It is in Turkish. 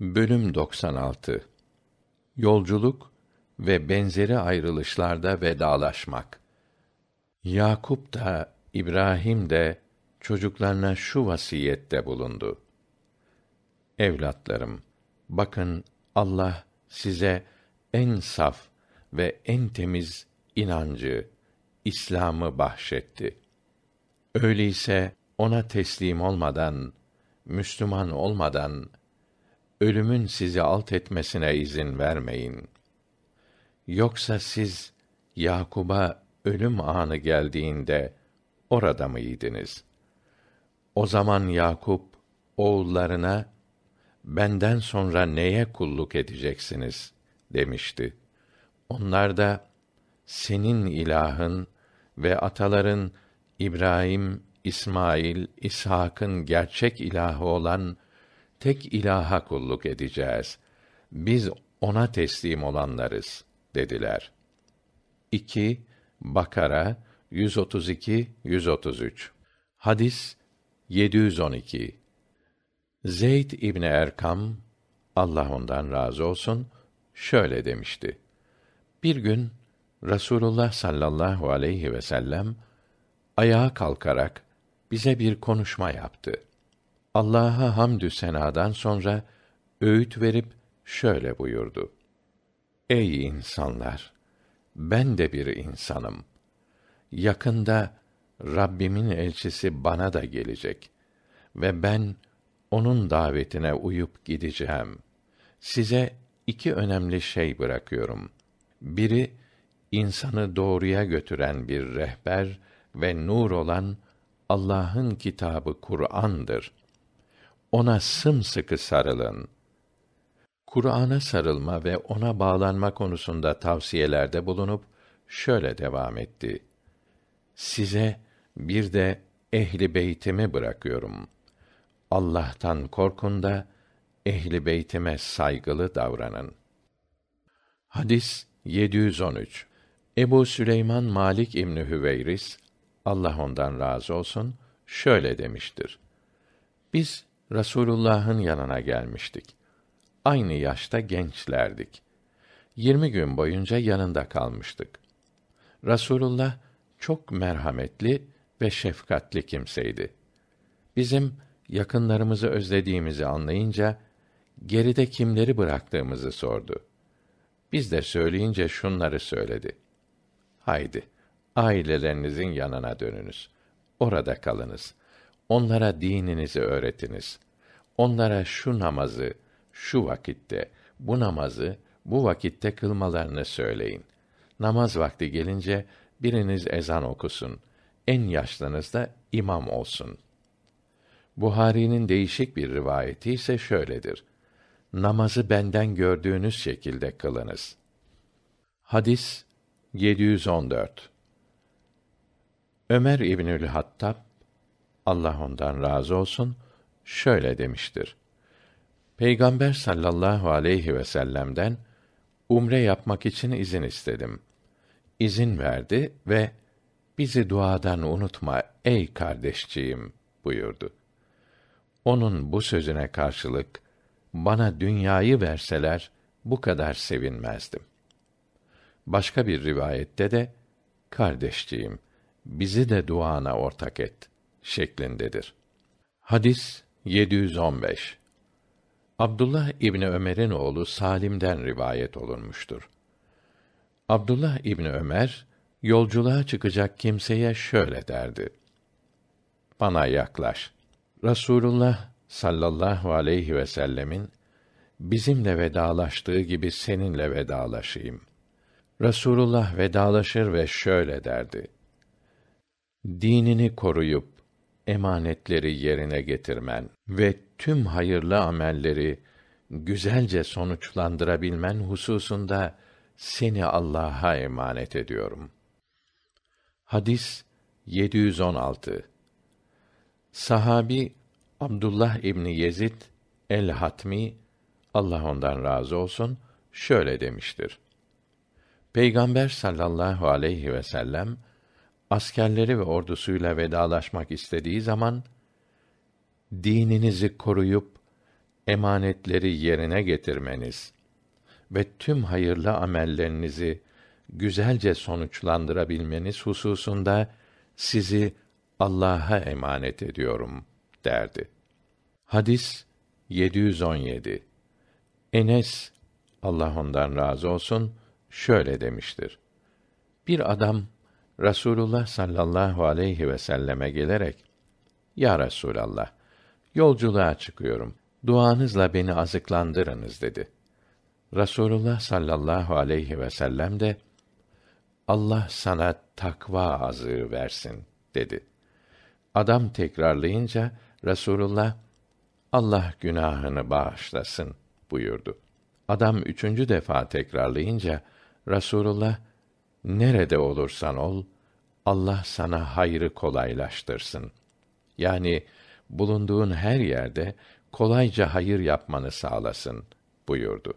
Bölüm 96 Yolculuk ve benzeri ayrılışlarda vedalaşmak. Yakup da İbrahim de çocuklarına şu vasiyette bulundu. Evlatlarım, bakın Allah size en saf ve en temiz inancı, İslam'ı bahşetti. Öyleyse ona teslim olmadan, Müslüman olmadan ölümün sizi alt etmesine izin vermeyin. Yoksa siz Yakub'a ölüm anı geldiğinde orada mıydınız? O zaman Yakup oğullarına benden sonra neye kulluk edeceksiniz demişti. Onlar da senin ilahın ve ataların İbrahim, İsmail, İshak'ın gerçek ilahı olan tek ilaha kulluk edeceğiz. Biz ona teslim olanlarız dediler. 2 Bakara 132 133 Hadis 712 Zeyd İbni Erkam Allah ondan razı olsun şöyle demişti. Bir gün Rasulullah sallallahu aleyhi ve sellem ayağa kalkarak bize bir konuşma yaptı. Allah'a hamdü senadan sonra öğüt verip şöyle buyurdu. Ey insanlar! Ben de bir insanım. Yakında Rabbimin elçisi bana da gelecek ve ben onun davetine uyup gideceğim. Size iki önemli şey bırakıyorum. Biri insanı doğruya götüren bir rehber ve nur olan Allah'ın kitabı Kur'an'dır. Ona sımsıkı sarılın. Kur'an'a sarılma ve ona bağlanma konusunda tavsiyelerde bulunup şöyle devam etti. Size bir de ehli beytimi bırakıyorum. Allah'tan korkun da ehli beytime saygılı davranın. Hadis 713. Ebu Süleyman Malik İbni Hüveyris Allah ondan razı olsun şöyle demiştir. Biz Rasulullah'ın yanına gelmiştik. Aynı yaşta gençlerdik. Yirmi gün boyunca yanında kalmıştık. Rasulullah çok merhametli ve şefkatli kimseydi. Bizim yakınlarımızı özlediğimizi anlayınca geride kimleri bıraktığımızı sordu. Biz de söyleyince şunları söyledi. Haydi, ailelerinizin yanına dönünüz. Orada kalınız. Onlara dininizi öğretiniz. Onlara şu namazı şu vakitte, bu namazı bu vakitte kılmalarını söyleyin. Namaz vakti gelince biriniz ezan okusun. En yaşlınız da imam olsun. Buhari'nin değişik bir rivayeti ise şöyledir. Namazı benden gördüğünüz şekilde kılınız. Hadis 714 Ömer İbnül Hattab Allah ondan razı olsun şöyle demiştir. Peygamber sallallahu aleyhi ve sellem'den umre yapmak için izin istedim. İzin verdi ve bizi duadan unutma ey kardeşciğim buyurdu. Onun bu sözüne karşılık bana dünyayı verseler bu kadar sevinmezdim. Başka bir rivayette de kardeşciğim bizi de duana ortak et şeklindedir. Hadis 715 Abdullah İbni Ömer'in oğlu Salim'den rivayet olunmuştur. Abdullah İbni Ömer, yolculuğa çıkacak kimseye şöyle derdi. Bana yaklaş. Rasulullah sallallahu aleyhi ve sellemin bizimle vedalaştığı gibi seninle vedalaşayım. Rasulullah vedalaşır ve şöyle derdi. Dinini koruyup emanetleri yerine getirmen ve tüm hayırlı amelleri güzelce sonuçlandırabilmen hususunda seni Allah'a emanet ediyorum. Hadis 716 Sahabi Abdullah İbni Yezid el-Hatmi Allah ondan razı olsun şöyle demiştir. Peygamber sallallahu aleyhi ve sellem askerleri ve ordusuyla vedalaşmak istediği zaman dininizi koruyup emanetleri yerine getirmeniz ve tüm hayırlı amellerinizi güzelce sonuçlandırabilmeniz hususunda sizi Allah'a emanet ediyorum derdi. Hadis 717. Enes Allah ondan razı olsun şöyle demiştir. Bir adam Rasulullah sallallahu aleyhi ve selleme gelerek Ya Resulallah yolculuğa çıkıyorum. Duanızla beni azıklandırınız dedi. Rasulullah sallallahu aleyhi ve sellem de Allah sana takva azığı versin dedi. Adam tekrarlayınca Rasulullah Allah günahını bağışlasın buyurdu. Adam üçüncü defa tekrarlayınca Rasulullah nerede olursan ol Allah sana hayrı kolaylaştırsın. Yani bulunduğun her yerde kolayca hayır yapmanı sağlasın buyurdu.